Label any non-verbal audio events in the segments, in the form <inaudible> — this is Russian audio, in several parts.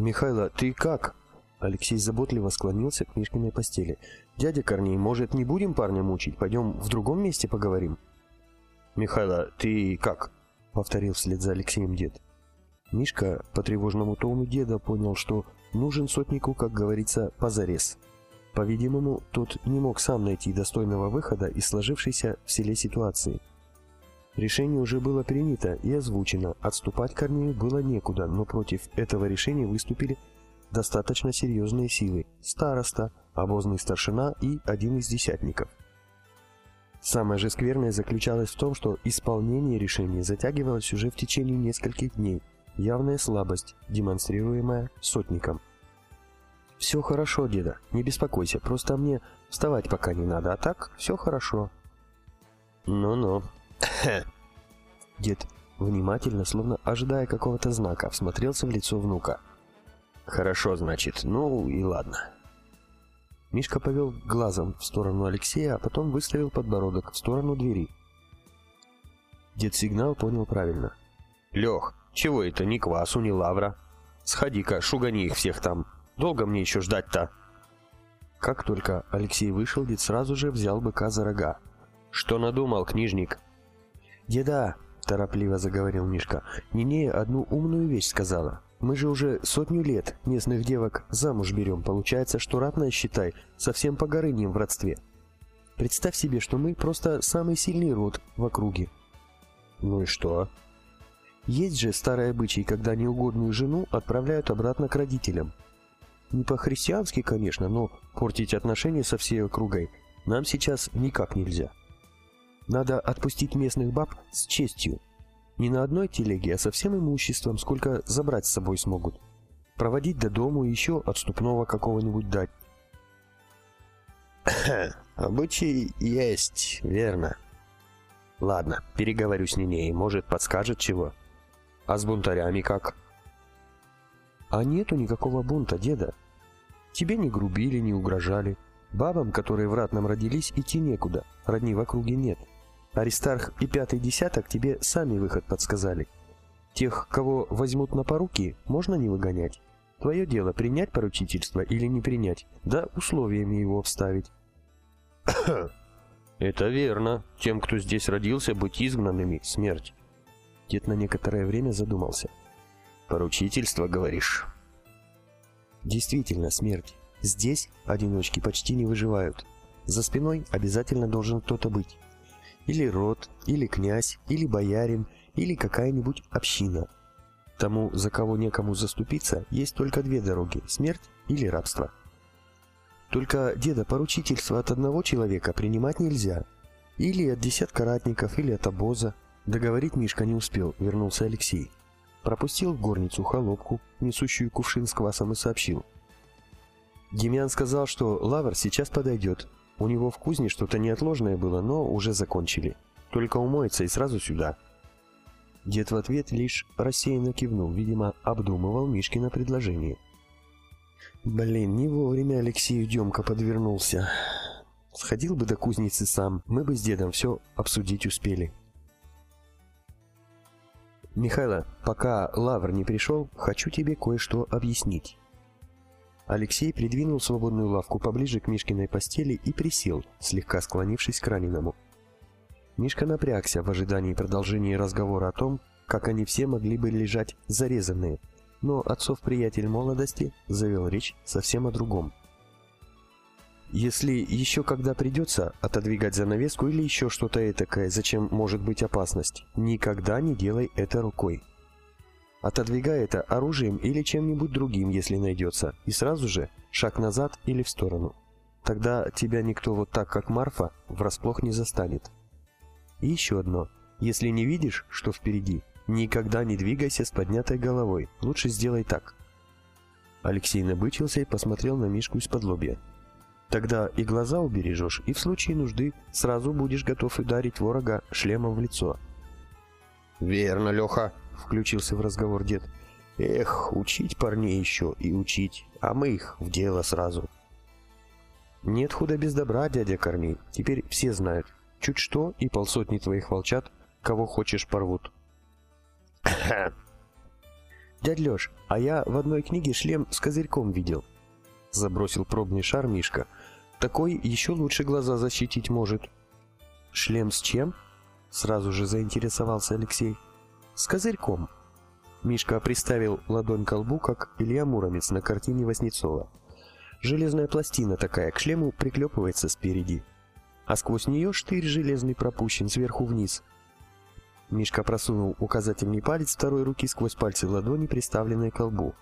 «Михайло, ты как?» Алексей заботливо склонился к Мишкиной постели. «Дядя Корней, может, не будем парня мучить? Пойдем в другом месте поговорим?» «Михайло, ты как?» — повторил вслед за Алексеем дед. Мишка по тревожному тону деда понял, что нужен сотнику, как говорится, позарез. По-видимому, тот не мог сам найти достойного выхода из сложившейся в селе ситуации. Решение уже было принято и озвучено, отступать Корнею было некуда, но против этого решения выступили достаточно серьезные силы – староста, обозный старшина и один из десятников. Самое же скверное заключалось в том, что исполнение решения затягивалось уже в течение нескольких дней, явная слабость, демонстрируемая сотником. «Все хорошо, деда, не беспокойся, просто мне вставать пока не надо, а так все хорошо». «Ну-ну». <coughs> Дед внимательно, словно ожидая какого-то знака, всмотрелся в лицо внука. «Хорошо, значит, ну и ладно». Мишка повел глазом в сторону Алексея, а потом выставил подбородок в сторону двери. Дед сигнал понял правильно. «Лех, чего это, ни квасу, ни лавра? Сходи-ка, шугани их всех там. Долго мне еще ждать-то?» Как только Алексей вышел, дед сразу же взял быка за рога. «Что надумал, книжник?» «Деда!» – торопливо заговорил Мишка. «Нинея одну умную вещь сказала. Мы же уже сотню лет местных девок замуж берем. Получается, что ратная, считай, совсем по горыням в родстве. Представь себе, что мы просто самый сильный род в округе». «Ну и что?» Есть же старый обычай, когда неугодную жену отправляют обратно к родителям. Не по-христиански, конечно, но портить отношения со всей округой нам сейчас никак нельзя. Надо отпустить местных баб с честью. Не на одной телеге, а со всем имуществом, сколько забрать с собой смогут. Проводить до дому и еще отступного какого-нибудь дать. Обычай есть, верно. Ладно, переговорю с Нинеей, может, подскажет чего. А с бунтарями как? А нету никакого бунта, деда. Тебе не грубили, не угрожали. Бабам, которые в ратном родились, идти некуда. Родни в округе нет. Аристарх и пятый десяток тебе сами выход подсказали. Тех, кого возьмут на поруки, можно не выгонять. Твое дело принять поручительство или не принять, да условиями его обставить. <coughs> Это верно. Тем, кто здесь родился, быть изгнанными – смерть. Дед на некоторое время задумался. «Поручительство, говоришь?» «Действительно, смерть. Здесь одиночки почти не выживают. За спиной обязательно должен кто-то быть. Или род, или князь, или боярин, или какая-нибудь община. Тому, за кого некому заступиться, есть только две дороги – смерть или рабство. Только деда поручительство от одного человека принимать нельзя. Или от десятка ратников, или от обоза – Договорить Мишка не успел, вернулся Алексей. Пропустил в горницу холопку, несущую кувшин с квасом, и сообщил. Демьян сказал, что лавр сейчас подойдет. У него в кузне что-то неотложное было, но уже закончили. Только умоется и сразу сюда. Дед в ответ лишь рассеянно кивнул, видимо, обдумывал Мишкино предложение. Блин, не вовремя Алексею Демка подвернулся. Сходил бы до кузницы сам, мы бы с дедом все обсудить успели. «Михайло, пока Лавр не пришел, хочу тебе кое-что объяснить». Алексей придвинул свободную лавку поближе к Мишкиной постели и присел, слегка склонившись к раненому. Мишка напрягся в ожидании продолжения разговора о том, как они все могли бы лежать зарезанные, но отцов-приятель молодости завел речь совсем о другом. Если еще когда придется отодвигать занавеску или еще что-то этакое, зачем может быть опасность, никогда не делай это рукой. Отодвигай это оружием или чем-нибудь другим, если найдется, и сразу же шаг назад или в сторону. Тогда тебя никто вот так, как Марфа, врасплох не застанет. И еще одно. Если не видишь, что впереди, никогда не двигайся с поднятой головой. Лучше сделай так. Алексей набычился и посмотрел на Мишку из-под лобья. Тогда и глаза убережешь, и в случае нужды сразу будешь готов ударить ворога шлемом в лицо. «Верно, Леха», — включился в разговор дед. «Эх, учить парней еще и учить, а мы их в дело сразу». «Нет худа без добра, дядя Корней, теперь все знают. Чуть что, и полсотни твоих волчат, кого хочешь, порвут». <clears throat> «Дядь Лёш, а я в одной книге шлем с козырьком видел». Забросил пробный шар Мишка. «Такой еще лучше глаза защитить может». «Шлем с чем?» Сразу же заинтересовался Алексей. «С козырьком». Мишка приставил ладонь к лбу, как Илья Муромец на картине Васнецова. Железная пластина такая к шлему приклепывается спереди, а сквозь нее штырь железный пропущен сверху вниз. Мишка просунул указательный палец второй руки сквозь пальцы ладони, приставленной к колбу.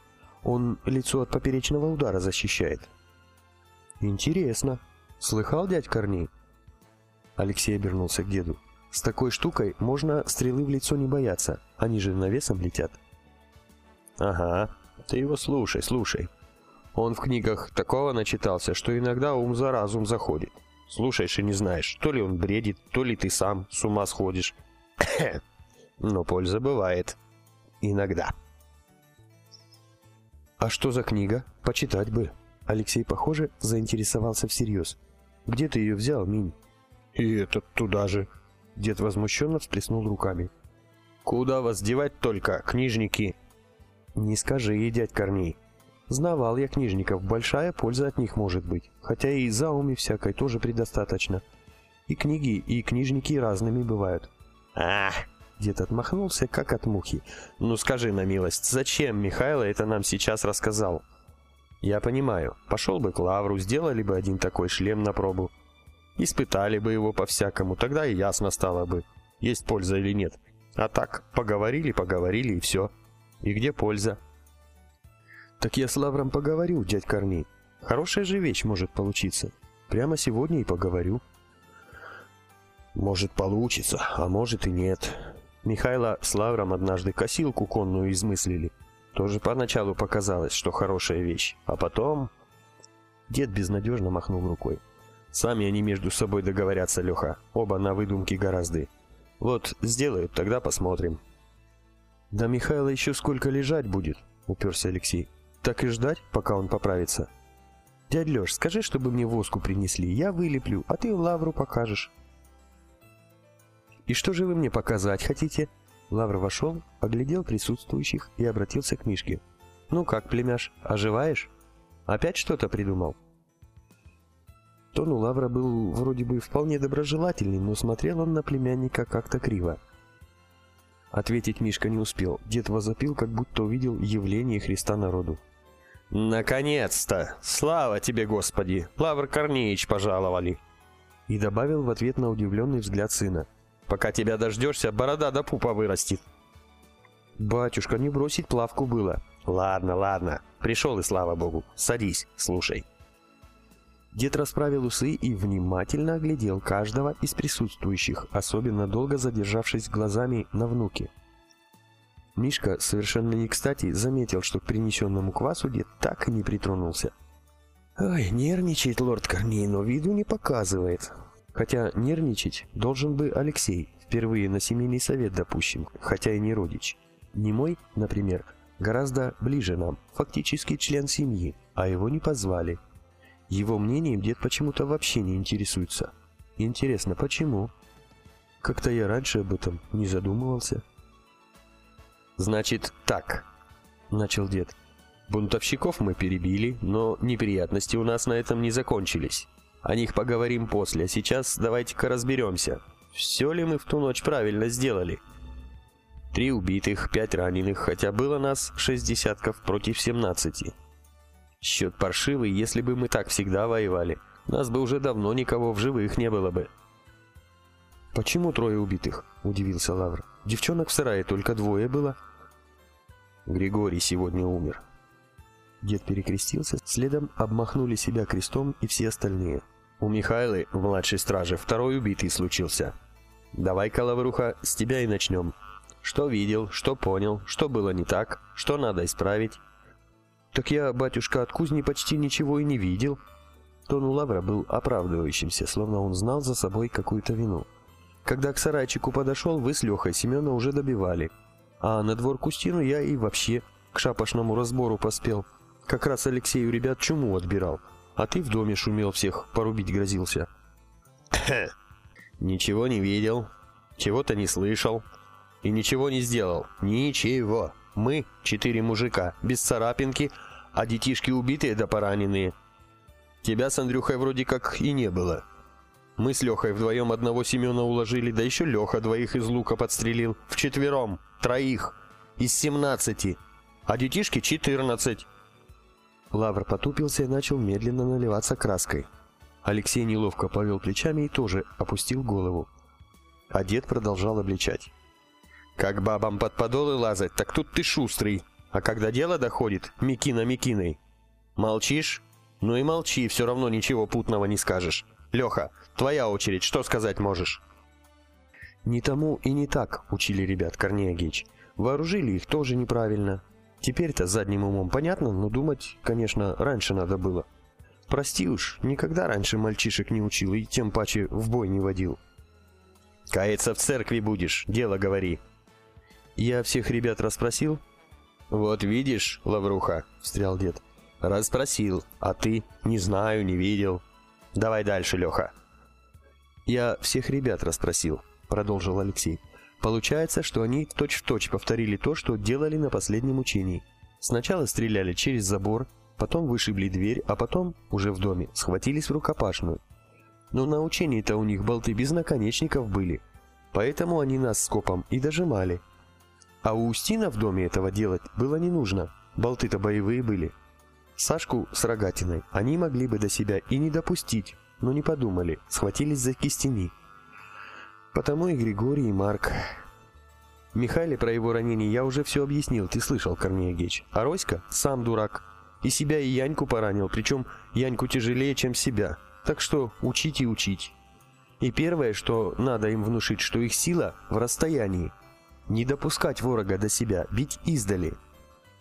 Он лицо от поперечного удара защищает. «Интересно. Слыхал, дядь Корней?» Алексей обернулся к деду. «С такой штукой можно стрелы в лицо не бояться. Они же навесом летят». «Ага. Ты его слушай, слушай. Он в книгах такого начитался, что иногда ум за разум заходит. Слушаешь и не знаешь, то ли он бредит, то ли ты сам с ума сходишь. <coughs> Но польза бывает. Иногда. «А что за книга? Почитать бы». Алексей, похоже, заинтересовался всерьез. «Где ты ее взял, Минь?» «И этот туда же». Дед возмущенно всплеснул руками. «Куда вас девать только, книжники?» «Не скажи, дядь Корней. Знавал я книжников, большая польза от них может быть, хотя и за уми всякой тоже предостаточно. И книги, и книжники разными бывают. Ах, дед отмахнулся, как от мухи. Ну скажи на милость, зачем Михайло это нам сейчас рассказал? Я понимаю, пошел бы к Лавру, сделали бы один такой шлем на пробу. Испытали бы его по-всякому, тогда и ясно стало бы, есть польза или нет. А так, поговорили, поговорили и все. И где польза? Так я с Лавром поговорю, дядь Корней. Хорошая же вещь может получиться. Прямо сегодня и поговорю. Может получится, а может и нет. Михайло с Лавром однажды косилку конную измыслили. Тоже поначалу показалось, что хорошая вещь, а потом... Дед безнадежно махнул рукой. Сами они между собой договорятся, Леха. Оба на выдумки гораздо. Вот сделают, тогда посмотрим. Да Михайло еще сколько лежать будет, уперся Алексей. Так и ждать, пока он поправится. Дядь Леш, скажи, чтобы мне воску принесли, я вылеплю, а ты Лавру покажешь. И что же вы мне показать хотите? Лавр вошел, оглядел присутствующих и обратился к Мишке. Ну как, племяш, оживаешь? Опять что-то придумал? Тон у Лавра был вроде бы вполне доброжелательный, но смотрел он на племянника как-то криво. Ответить Мишка не успел. Дед возопил, как будто увидел явление Христа народу. «Наконец-то! Слава тебе, Господи! Лавр Корнеич пожаловали!» И добавил в ответ на удивленный взгляд сына. «Пока тебя дождешься, борода до пупа вырастет!» «Батюшка, не бросить плавку было!» «Ладно, ладно, пришел и слава Богу. Садись, слушай!» Дед расправил усы и внимательно оглядел каждого из присутствующих, особенно долго задержавшись глазами на внуке. Мишка совершенно не кстати заметил, что к принесенному квасу дед так и не притронулся. «Ой, нервничает лорд Корней, но виду не показывает». Хотя нервничать должен бы Алексей, впервые на семейный совет допущен, хотя и не родич. Не мой, например, гораздо ближе нам, фактически член семьи, а его не позвали. Его мнением дед почему-то вообще не интересуется. Интересно, почему? Как-то я раньше об этом не задумывался. «Значит, так», — начал дед. «Бунтовщиков мы перебили, но неприятности у нас на этом не закончились. О них поговорим после, а сейчас давайте-ка разберемся. Все ли мы в ту ночь правильно сделали?» Три убитых, пять раненых, хотя было нас шесть десятков против семнадцати. Счет паршивый, если бы мы так всегда воевали. Нас бы уже давно никого в живых не было бы. «Почему трое убитых?» – удивился Лавр. «Девчонок в сарае только двое было». Григорий сегодня умер. Дед перекрестился, следом обмахнули себя крестом и все остальные. У Михайлы, младшей стражи, второй убитый случился. Давай-ка, Лавруха, с тебя и начнем. Что видел, что понял, что было не так, что надо исправить. Так я, батюшка, от кузни почти ничего и не видел. Тон у Лавра был оправдывающимся, словно он знал за собой какую-то вину. Когда к сарайчику подошел, вы с Лехой Семена уже добивали. А на двор Кустину я и вообще к шапошному разбору поспел. Как раз Алексею ребят чуму отбирал. А ты в доме шумел всех, порубить грозился. Ничего не видел, чего-то не слышал и ничего не сделал. Ничего. Мы — четыре мужика, без царапинки, а детишки убитые да пораненные. Тебя с Андрюхой вроде как и не было. Мы с Лехой вдвоем одного Семена уложили, да еще Леха двоих из лука подстрелил. Вчетвером, троих, из семнадцати, а детишки четырнадцать. Лавр потупился и начал медленно наливаться краской. Алексей неловко повел плечами и тоже опустил голову. А дед продолжал обличать. «Как бабам под подолы лазать, так тут ты шустрый. А когда дело доходит, Микина Микиной. Молчишь? Ну и молчи, все равно ничего путного не скажешь. Леха, твоя очередь, что сказать можешь?» «Не тому и не так», — учили ребят Корнея. «Вооружили их тоже неправильно. Теперь-то задним умом понятно, но думать, конечно, раньше надо было. Прости уж, никогда раньше мальчишек не учил и тем паче в бой не водил». «Каяться в церкви будешь, дело говори». «Я всех ребят расспросил?» «Вот видишь, Лавруха», — встрял дед. «Расспросил, а ты не знаю, не видел. Давай дальше, Леха». «Я всех ребят расспросил», — продолжил Алексей. «Получается, что они точь-в-точь точь повторили то, что делали на последнем учении. Сначала стреляли через забор, потом вышибли дверь, а потом, уже в доме, схватились в рукопашную. Но на учении-то у них болты без наконечников были, поэтому они нас с копом и дожимали. А у Устина в доме этого делать было не нужно, болты-то боевые были. Сашку с рогатиной они могли бы до себя и не допустить, но не подумали, схватились за кистени. Потому и Григорий, и Марк. Михайле про его ранение я уже все объяснил, ты слышал, Корнея Геч. А Роська сам дурак. И себя, и Яньку поранил, причем Яньку тяжелее, чем себя. Так что учить и учить. И первое, что надо им внушить, что их сила в расстоянии. Не допускать ворога до себя, бить издали.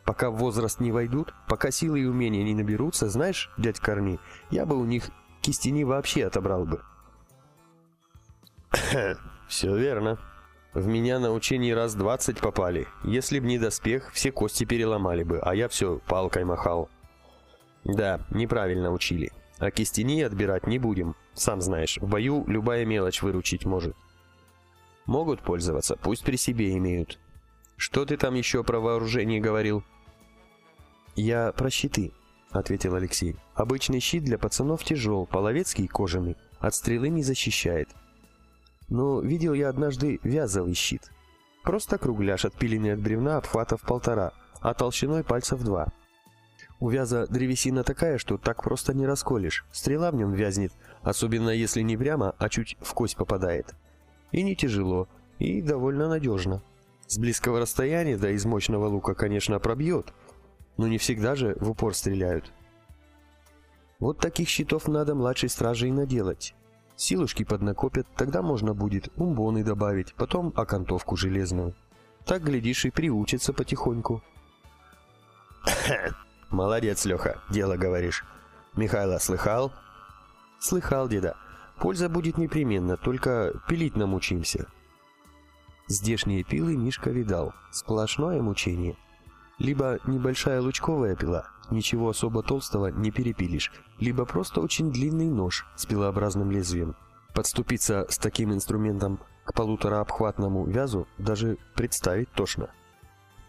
Пока в возраст не войдут, пока силы и умения не наберутся, знаешь, дядь Корни, я бы у них кистени вообще отобрал бы. Все верно. В меня на учении раз двадцать попали. Если б не доспех, все кости переломали бы, а я все палкой махал. Да, неправильно учили. А кистени отбирать не будем. Сам знаешь, в бою любая мелочь выручить может. Могут пользоваться, пусть при себе имеют. Что ты там еще про вооружение говорил? Я про щиты, ответил Алексей. Обычный щит для пацанов тяжел, половецкий кожаный, от стрелы не защищает. Но видел я однажды вязовый щит. Просто кругляш, отпиленный от бревна обхватов полтора, а толщиной пальцев два. У вяза древесина такая, что так просто не расколешь. Стрела в нем вязнет, особенно если не прямо, а чуть в кость попадает. И не тяжело, и довольно надежно. С близкого расстояния, да из мощного лука, конечно, пробьет, но не всегда же в упор стреляют. Вот таких щитов надо младшей страже и наделать. Силушки поднакопят, тогда можно будет умбоны добавить, потом окантовку железную. Так, глядишь, и приучится потихоньку. <laughs> Молодец, Леха, дело говоришь. Михайло слыхал? Слыхал, деда. Польза будет непременно, только пилить намучимся. Здешние пилы Мишка видал. Сплошное мучение. Либо небольшая лучковая пила, ничего особо толстого не перепилишь, либо просто очень длинный нож с пилообразным лезвием. Подступиться с таким инструментом к полутораобхватному вязу даже представить тошно.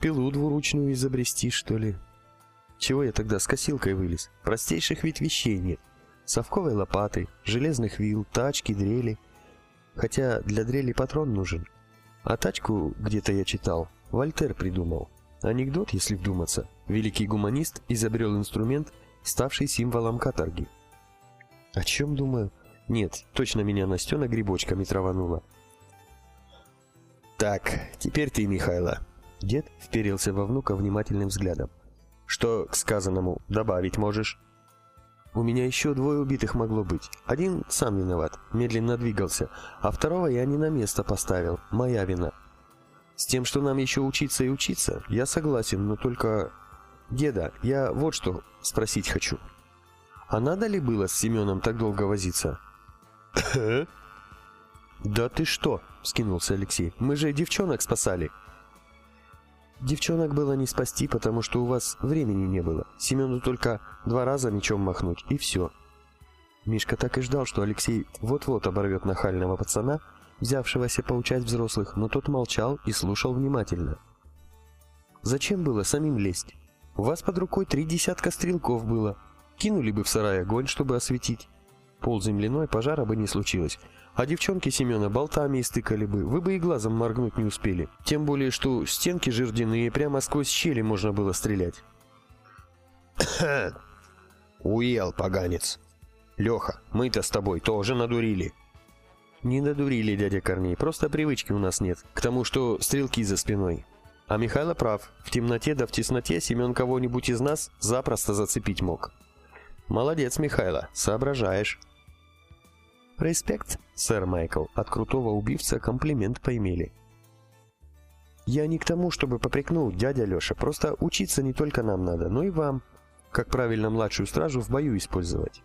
Пилу двуручную изобрести, что ли? Чего я тогда с косилкой вылез? Простейших ведь вещей нет. Совковой лопаты, железных вил, тачки, дрели. Хотя для дрели патрон нужен. А тачку, где-то я читал, Вольтер придумал. Анекдот, если вдуматься. Великий гуманист изобрел инструмент, ставший символом каторги. О чем думаю? Нет, точно меня Настена грибочками траванула. Так, теперь ты, Михайло. Дед вперился во внука внимательным взглядом. Что к сказанному добавить можешь? У меня еще двое убитых могло быть. Один сам виноват, медленно двигался, а второго я не на место поставил, моя вина. С тем, что нам еще учиться и учиться, я согласен, но только... Деда, я вот что спросить хочу. А надо ли было с Семеном так долго возиться? «Да ты что?» — скинулся Алексей. «Мы же девчонок спасали!» Девчонок было не спасти, потому что у вас времени не было. Семену только два раза мечом махнуть, и все. Мишка так и ждал, что Алексей вот-вот оборвет нахального пацана, взявшегося поучать взрослых, но тот молчал и слушал внимательно. Зачем было самим лезть? У вас под рукой три десятка стрелков было. Кинули бы в сарай огонь, чтобы осветить. Пол земляной пожара бы не случилось. А девчонки Семена болтами истыкали бы, вы бы и глазом моргнуть не успели. Тем более, что стенки жердяные, прямо сквозь щели можно было стрелять. <coughs> Уел, поганец. Леха, мы-то с тобой тоже надурили. Не надурили, дядя Корней, просто привычки у нас нет. К тому, что стрелки за спиной. А Михайло прав. В темноте да в тесноте Семен кого-нибудь из нас запросто зацепить мог. Молодец, Михайло, соображаешь. Респект, сэр Майкл. От крутого убивца комплимент поимели. Я не к тому, чтобы попрекнуть, дядя Леша. Просто учиться не только нам надо, но и вам. Как правильно младшую стражу в бою использовать.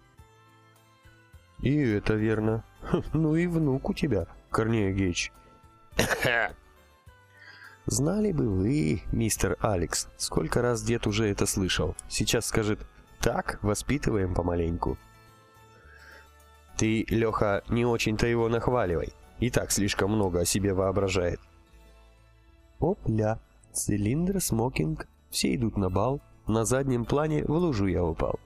И это верно. Ну и внук у тебя, Корнея Гейч. <coughs> Знали бы вы, мистер Алекс, сколько раз дед уже это слышал. Сейчас скажет «так, воспитываем помаленьку». Ты, Леха, не очень-то его нахваливай. И так слишком много о себе воображает. Опля, цилиндр, смокинг, все идут на бал. На заднем плане в лужу я упал.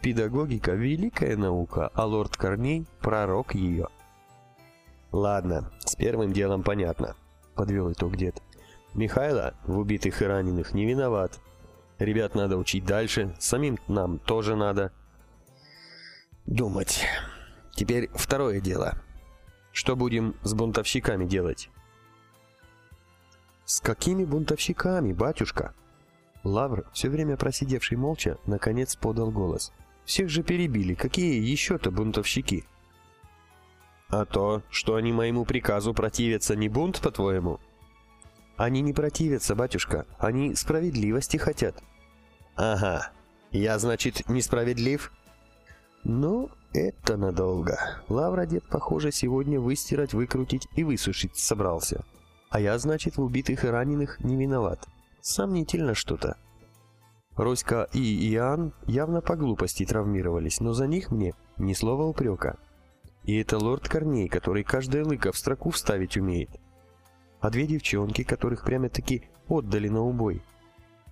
Педагогика – великая наука, а лорд Корней – пророк ее. Ладно, с первым делом понятно подвел итог дед. Михайло в убитых и раненых не виноват. Ребят надо учить дальше, самим нам тоже надо. Думать. Теперь второе дело. Что будем с бунтовщиками делать? С какими бунтовщиками, батюшка? Лавр, все время просидевший молча, наконец подал голос. Всех же перебили, какие еще-то бунтовщики? А то, что они моему приказу противятся, не бунт, по-твоему? Они не противятся, батюшка. Они справедливости хотят. Ага. Я, значит, несправедлив? Ну, это надолго. Лавра дед, похоже, сегодня выстирать, выкрутить и высушить собрался. А я, значит, в убитых и раненых не виноват. Сомнительно что-то. Роська и Иоанн явно по глупости травмировались, но за них мне ни слова упрека. И это лорд Корней, который каждое лыко в строку вставить умеет. А две девчонки, которых прямо-таки отдали на убой.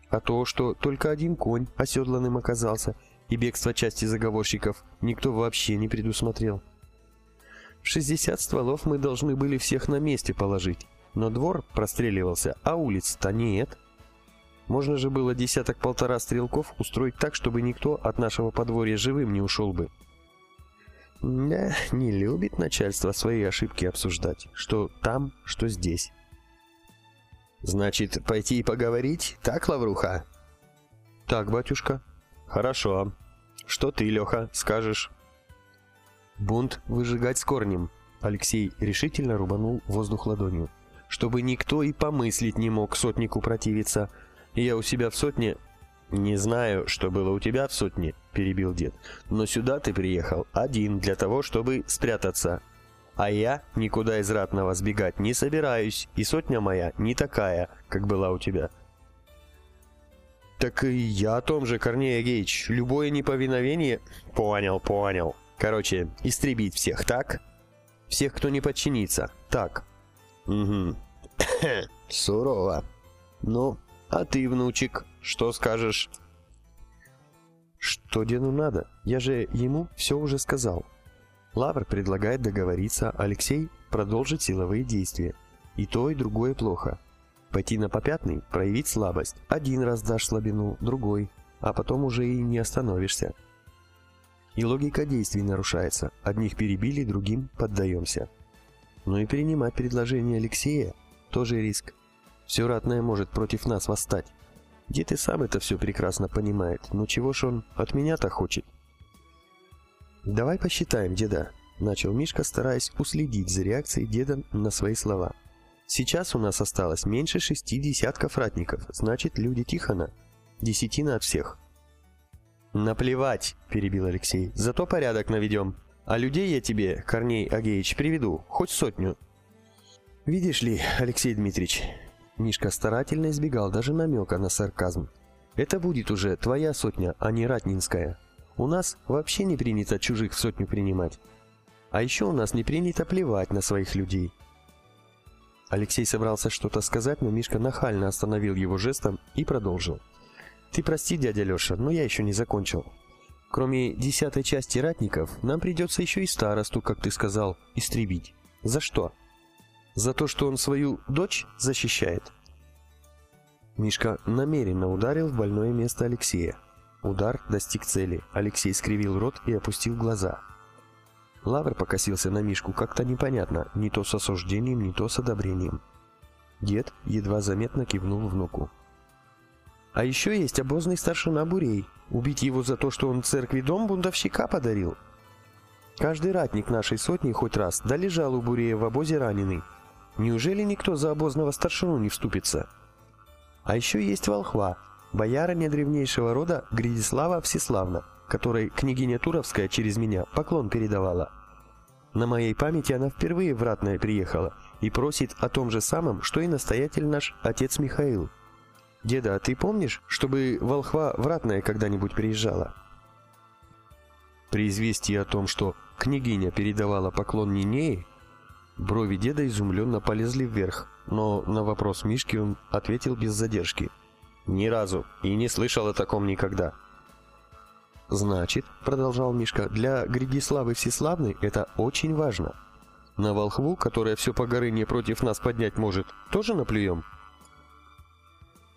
А то, что только один конь оседланным оказался, и бегство части заговорщиков никто вообще не предусмотрел. 60 стволов мы должны были всех на месте положить, но двор простреливался, а улиц-то нет. Можно же было десяток-полтора стрелков устроить так, чтобы никто от нашего подворья живым не ушел бы. Да, не любит начальство свои ошибки обсуждать. Что там, что здесь. Значит, пойти и поговорить? Так, Лавруха? Так, батюшка. Хорошо. Что ты, Леха, скажешь? Бунт выжигать с корнем. Алексей решительно рубанул воздух ладонью. Чтобы никто и помыслить не мог сотнику противиться. Я у себя в сотне «Не знаю, что было у тебя в сотне», — перебил дед, «но сюда ты приехал один для того, чтобы спрятаться. А я никуда из ратного сбегать не собираюсь, и сотня моя не такая, как была у тебя». «Так и я о том же, Корнея Гейч. Любое неповиновение...» «Понял, понял. Короче, истребить всех, так?» «Всех, кто не подчинится, так?» «Угу. <coughs> Сурово. Ну, а ты, внучек, что скажешь?» «Что деду надо? Я же ему все уже сказал». Лавр предлагает договориться, Алексей продолжит силовые действия. И то, и другое плохо. Пойти на попятный, проявить слабость. Один раз дашь слабину, другой, а потом уже и не остановишься. И логика действий нарушается. Одних перебили, другим поддаемся. Но и принимать предложение Алексея – тоже риск. Все ратное может против нас восстать. Дед и сам это все прекрасно понимает, но чего ж он от меня-то хочет? «Давай посчитаем, деда», — начал Мишка, стараясь уследить за реакцией деда на свои слова. «Сейчас у нас осталось меньше шести десятков ратников, значит, люди Тихона. Десятина от всех». «Наплевать», — перебил Алексей, — «зато порядок наведем. А людей я тебе, Корней Агеич, приведу, хоть сотню». «Видишь ли, Алексей Дмитриевич, Мишка старательно избегал даже намека на сарказм. «Это будет уже твоя сотня, а не ратнинская. У нас вообще не принято чужих в сотню принимать. А еще у нас не принято плевать на своих людей». Алексей собрался что-то сказать, но Мишка нахально остановил его жестом и продолжил. «Ты прости, дядя Леша, но я еще не закончил. Кроме десятой части ратников, нам придется еще и старосту, как ты сказал, истребить. За что? За то, что он свою дочь защищает?» Мишка намеренно ударил в больное место Алексея. Удар достиг цели. Алексей скривил рот и опустил глаза. Лавр покосился на Мишку как-то непонятно, не то с осуждением, не то с одобрением. Дед едва заметно кивнул внуку. А еще есть обозный старшина Бурей. Убить его за то, что он церкви дом бунтовщика подарил. Каждый ратник нашей сотни хоть раз долежал у Бурея в обозе раненый. Неужели никто за обозного старшину не вступится? А еще есть волхва, боярыня древнейшего рода Гридислава Всеславна, которой княгиня Туровская через меня поклон передавала. На моей памяти она впервые в Ратное приехала и просит о том же самом, что и настоятель наш, отец Михаил. Деда, а ты помнишь, чтобы волхва в Ратное когда-нибудь приезжала? При известии о том, что княгиня передавала поклон Нинеи, брови деда изумленно полезли вверх, но на вопрос Мишки он ответил без задержки. «Ни разу, и не слышал о таком никогда». «Значит, — продолжал Мишка, — для Григиславы Всеславной это очень важно. На волхву, которая все по горыне против нас поднять может, тоже наплюем?»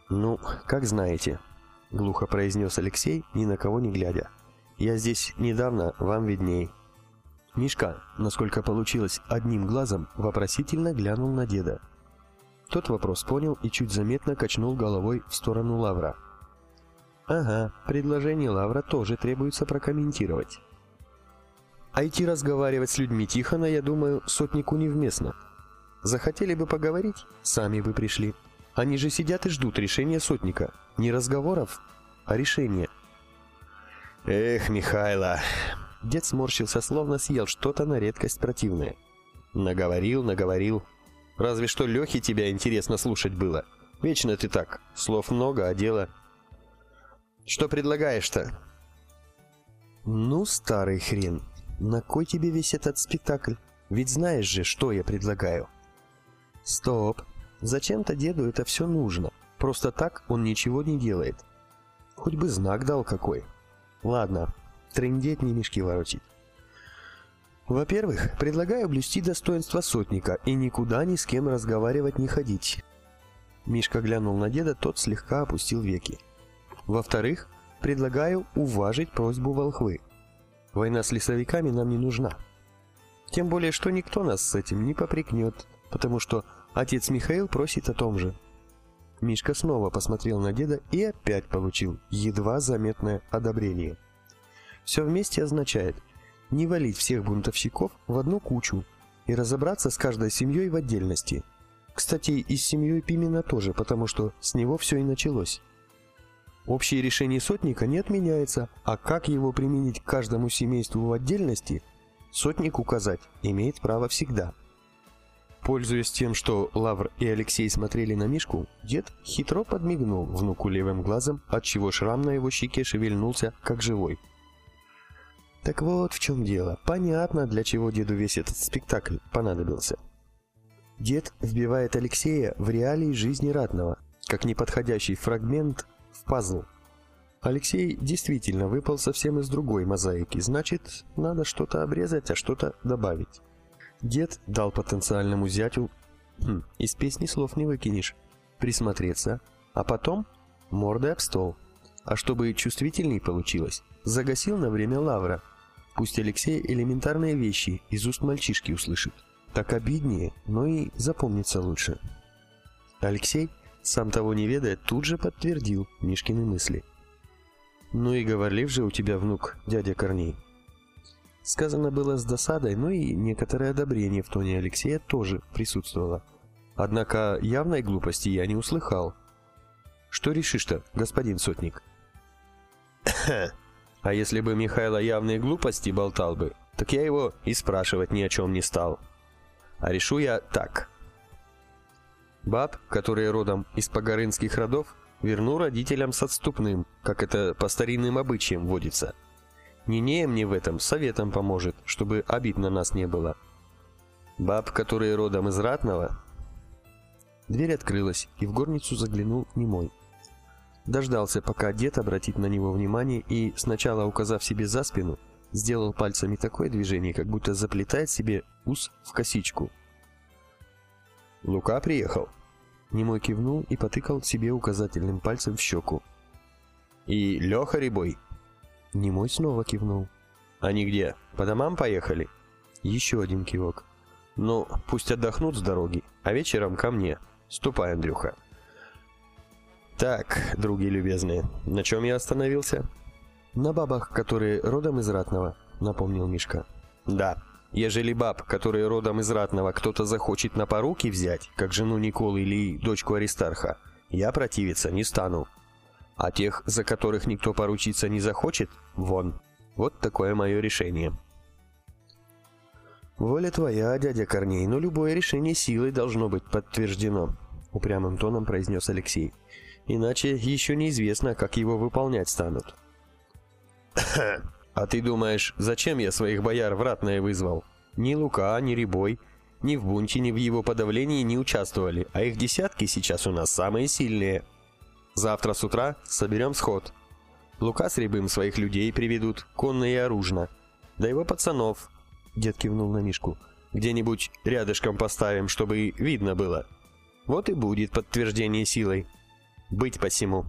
«Ну, как знаете», — глухо произнес Алексей, ни на кого не глядя. «Я здесь недавно, вам видней». Мишка, насколько получилось одним глазом, вопросительно глянул на деда. Тот вопрос понял и чуть заметно качнул головой в сторону Лавра. Ага, предложение Лавра тоже требуется прокомментировать. А идти разговаривать с людьми Тихона, я думаю, сотнику невместно. Захотели бы поговорить, сами бы пришли. Они же сидят и ждут решения сотника. Не разговоров, а решения. Эх, Михайло. Дед сморщился, словно съел что-то на редкость противное. Наговорил, наговорил. Разве что Лехе тебя интересно слушать было. Вечно ты так. Слов много, а дело что предлагаешь-то?» «Ну, старый хрен, на кой тебе весь этот спектакль? Ведь знаешь же, что я предлагаю». «Стоп! Зачем-то деду это все нужно. Просто так он ничего не делает. Хоть бы знак дал какой. Ладно, трындеть не мешки воротить. Во-первых, предлагаю блюсти достоинство сотника и никуда ни с кем разговаривать не ходить. Мишка глянул на деда, тот слегка опустил веки. Во-вторых, предлагаю уважить просьбу волхвы. Война с лесовиками нам не нужна. Тем более, что никто нас с этим не попрекнет, потому что отец Михаил просит о том же. Мишка снова посмотрел на деда и опять получил едва заметное одобрение. Все вместе означает не валить всех бунтовщиков в одну кучу и разобраться с каждой семьей в отдельности. Кстати, и с семьей Пимена тоже, потому что с него все и началось. Общее решение сотника не отменяется, а как его применить к каждому семейству в отдельности, сотник указать имеет право всегда. Пользуясь тем, что Лавр и Алексей смотрели на Мишку, дед хитро подмигнул внуку левым глазом, отчего шрам на его щеке шевельнулся, как живой. Так вот в чем дело. Понятно, для чего деду весь этот спектакль понадобился. Дед вбивает Алексея в реалии жизни ратного, как неподходящий фрагмент в пазл. Алексей действительно выпал совсем из другой мозаики, значит, надо что-то обрезать, а что-то добавить. Дед дал потенциальному зятю, хм, из песни слов не выкинешь, присмотреться, а потом мордой об стол. А чтобы чувствительней получилось, загасил на время лавра. Пусть Алексей элементарные вещи из уст мальчишки услышит. Так обиднее, но и запомнится лучше. Алексей сам того не ведая, тут же подтвердил Мишкины мысли. «Ну и говорлив же у тебя, внук, дядя Корней». Сказано было с досадой, но и некоторое одобрение в тоне Алексея тоже присутствовало. Однако явной глупости я не услыхал. «Что решишь-то, господин сотник?» <coughs> «А если бы Михайло явные глупости болтал бы, так я его и спрашивать ни о чем не стал. А решу я так». Баб, которые родом из погорынских родов, верну родителям с отступным, как это по старинным обычаям водится. Нинея мне в этом советом поможет, чтобы обид на нас не было. Баб, которые родом из ратного, Дверь открылась, и в горницу заглянул немой. Дождался, пока дед обратит на него внимание и, сначала указав себе за спину, сделал пальцами такое движение, как будто заплетает себе ус в косичку. «Лука приехал?» Немой кивнул и потыкал себе указательным пальцем в щеку. «И Леха Рябой?» Немой снова кивнул. «Они где? По домам поехали?» Еще один кивок. «Ну, пусть отдохнут с дороги, а вечером ко мне. Ступай, Андрюха». «Так, други любезные, на чем я остановился?» «На бабах, которые родом из Ратного», — напомнил Мишка. «Да, ежели баб, которые родом из Ратного, кто-то захочет на поруки взять, как жену Николы или дочку Аристарха, я противиться не стану. А тех, за которых никто поручиться не захочет, вон. Вот такое мое решение». «Воля твоя, дядя Корней, но любое решение силой должно быть подтверждено», — упрямым тоном произнес Алексей. «Иначе еще неизвестно, как его выполнять станут». «А ты думаешь, зачем я своих бояр в ратное вызвал? Ни Лука, ни Рябой, ни в бунте, ни в его подавлении не участвовали, а их десятки сейчас у нас самые сильные. Завтра с утра соберем сход. Лука с Рябым своих людей приведут, конно и оружно. Да его пацанов, Дед кивнул на Мишку. «Где-нибудь рядышком поставим, чтобы видно было. Вот и будет подтверждение силой. Быть посему».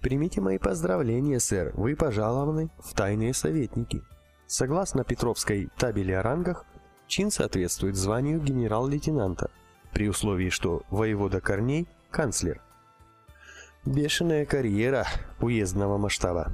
«Примите мои поздравления, сэр. Вы пожалованы в тайные советники. Согласно Петровской табели о рангах, чин соответствует званию генерал-лейтенанта, при условии, что воевода Корней – канцлер. Бешеная карьера уездного масштаба.